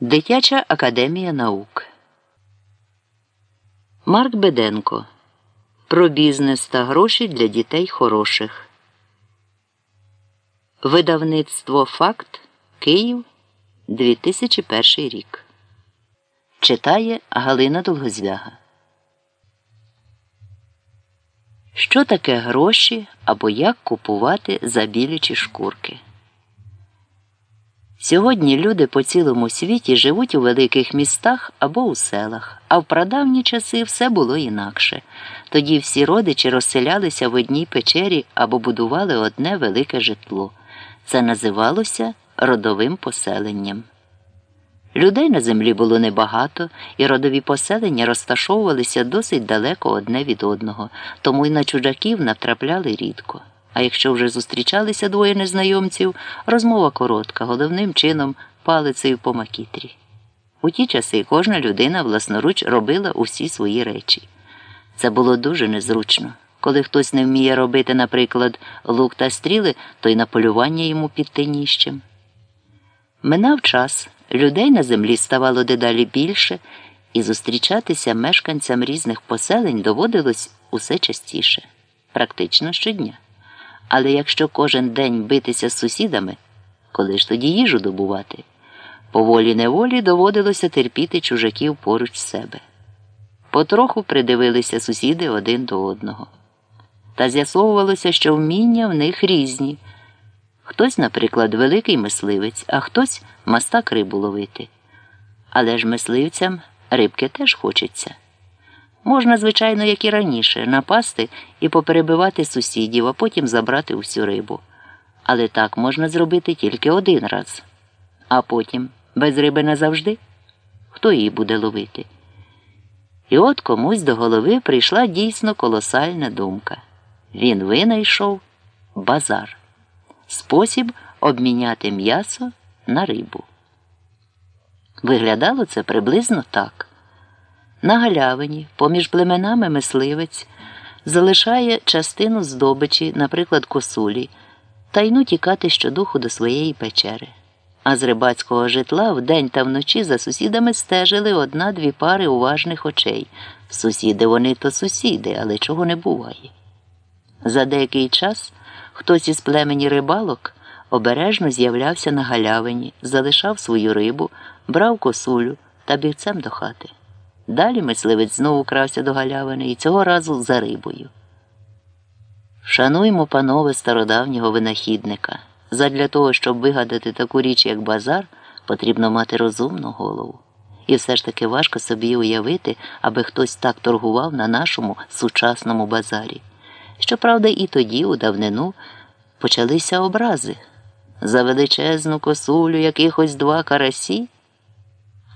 Дитяча академія наук. Марк Беденко. Про бізнес та гроші для дітей хороших. Видавництво Факт Київ 2001 рік. Читає Галина Долгозвяга. Що таке гроші або як купувати забілючі шкурки? Сьогодні люди по цілому світі живуть у великих містах або у селах, а в прадавні часи все було інакше. Тоді всі родичі розселялися в одній печері або будували одне велике житло. Це називалося родовим поселенням. Людей на землі було небагато, і родові поселення розташовувалися досить далеко одне від одного, тому й на чужаків натрапляли рідко. А якщо вже зустрічалися двоє незнайомців, розмова коротка, головним чином палицею по макітрі. У ті часи кожна людина власноруч робила усі свої речі. Це було дуже незручно. Коли хтось не вміє робити, наприклад, лук та стріли, то й на полювання йому піти ніщем. Минав час, людей на землі ставало дедалі більше, і зустрічатися мешканцям різних поселень доводилось усе частіше, практично щодня. Але якщо кожен день битися з сусідами, коли ж тоді їжу добувати, поволі неволі доводилося терпіти чужаків поруч себе. Потроху придивилися сусіди один до одного. Та з'ясовувалося, що вміння в них різні. Хтось, наприклад, великий мисливець, а хтось мастак рибу ловити. Але ж мисливцям рибки теж хочеться. Можна, звичайно, як і раніше, напасти і поперебивати сусідів, а потім забрати усю рибу. Але так можна зробити тільки один раз. А потім без риби назавжди. Хто її буде ловити? І от комусь до голови прийшла дійсно колосальна думка. Він винайшов базар спосіб обміняти м'ясо на рибу. Виглядало це приблизно так. На галявині, поміж племенами мисливець, залишає частину здобичі, наприклад, косулі, та йну тікати щодуху до своєї печери. А з рибацького житла вдень та вночі за сусідами стежили одна-дві пари уважних очей. Сусіди вони то сусіди, але чого не буває. За деякий час хтось із племені рибалок обережно з'являвся на галявині, залишав свою рибу, брав косулю та бігцем до хати. Далі мисливець знову крався до галявини і цього разу за рибою. Шануймо, панове стародавнього винахідника. Задля того, щоб вигадати таку річ, як базар, потрібно мати розумну голову. І все ж таки важко собі уявити, аби хтось так торгував на нашому сучасному базарі. Щоправда, і тоді, у давнину, почалися образи за величезну косулю якихось два карасі,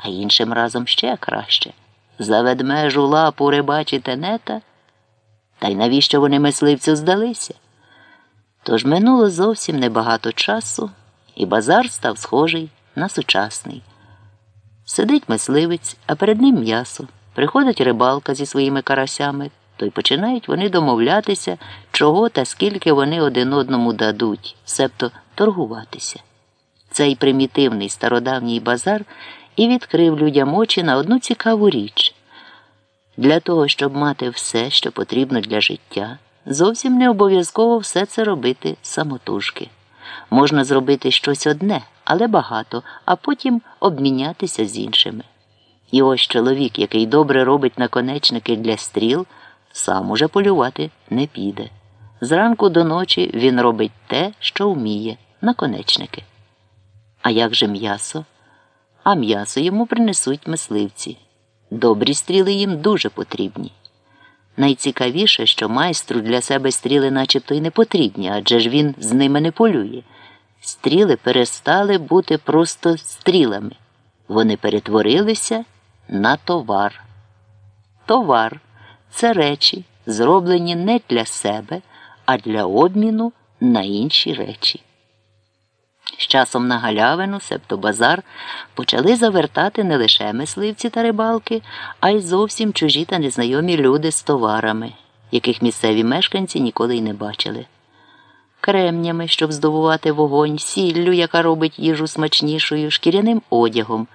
а іншим разом ще краще за ведмежу лапу рибачі тенета. Та й навіщо вони мисливцю здалися? Тож минуло зовсім небагато часу, і базар став схожий на сучасний. Сидить мисливець, а перед ним м'ясо. Приходить рибалка зі своїми карасями, то й починають вони домовлятися, чого та скільки вони один одному дадуть, себто торгуватися. Цей примітивний стародавній базар і відкрив людям очі на одну цікаву річ. Для того, щоб мати все, що потрібно для життя, зовсім не обов'язково все це робити самотужки. Можна зробити щось одне, але багато, а потім обмінятися з іншими. І ось чоловік, який добре робить наконечники для стріл, сам уже полювати не піде. Зранку до ночі він робить те, що вміє, наконечники. А як же м'ясо? А м'ясо йому принесуть мисливці. Добрі стріли їм дуже потрібні. Найцікавіше, що майстру для себе стріли начебто й не потрібні, адже ж він з ними не полює. Стріли перестали бути просто стрілами. Вони перетворилися на товар. Товар це речі, зроблені не для себе, а для обміну на інші речі. З часом на галявину, себто базар, почали завертати не лише мисливці та рибалки, а й зовсім чужі та незнайомі люди з товарами, яких місцеві мешканці ніколи й не бачили. Кремнями, щоб здобувати вогонь, сіллю, яка робить їжу смачнішою, шкіряним одягом.